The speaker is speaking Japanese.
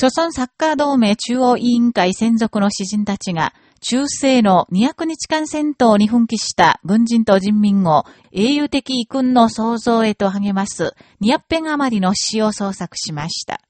朝鮮サッカー同盟中央委員会専属の詩人たちが、中世の200日間戦闘に奮起した軍人と人民を英雄的遺訓の創造へと励ます200編余りの詩を創作しました。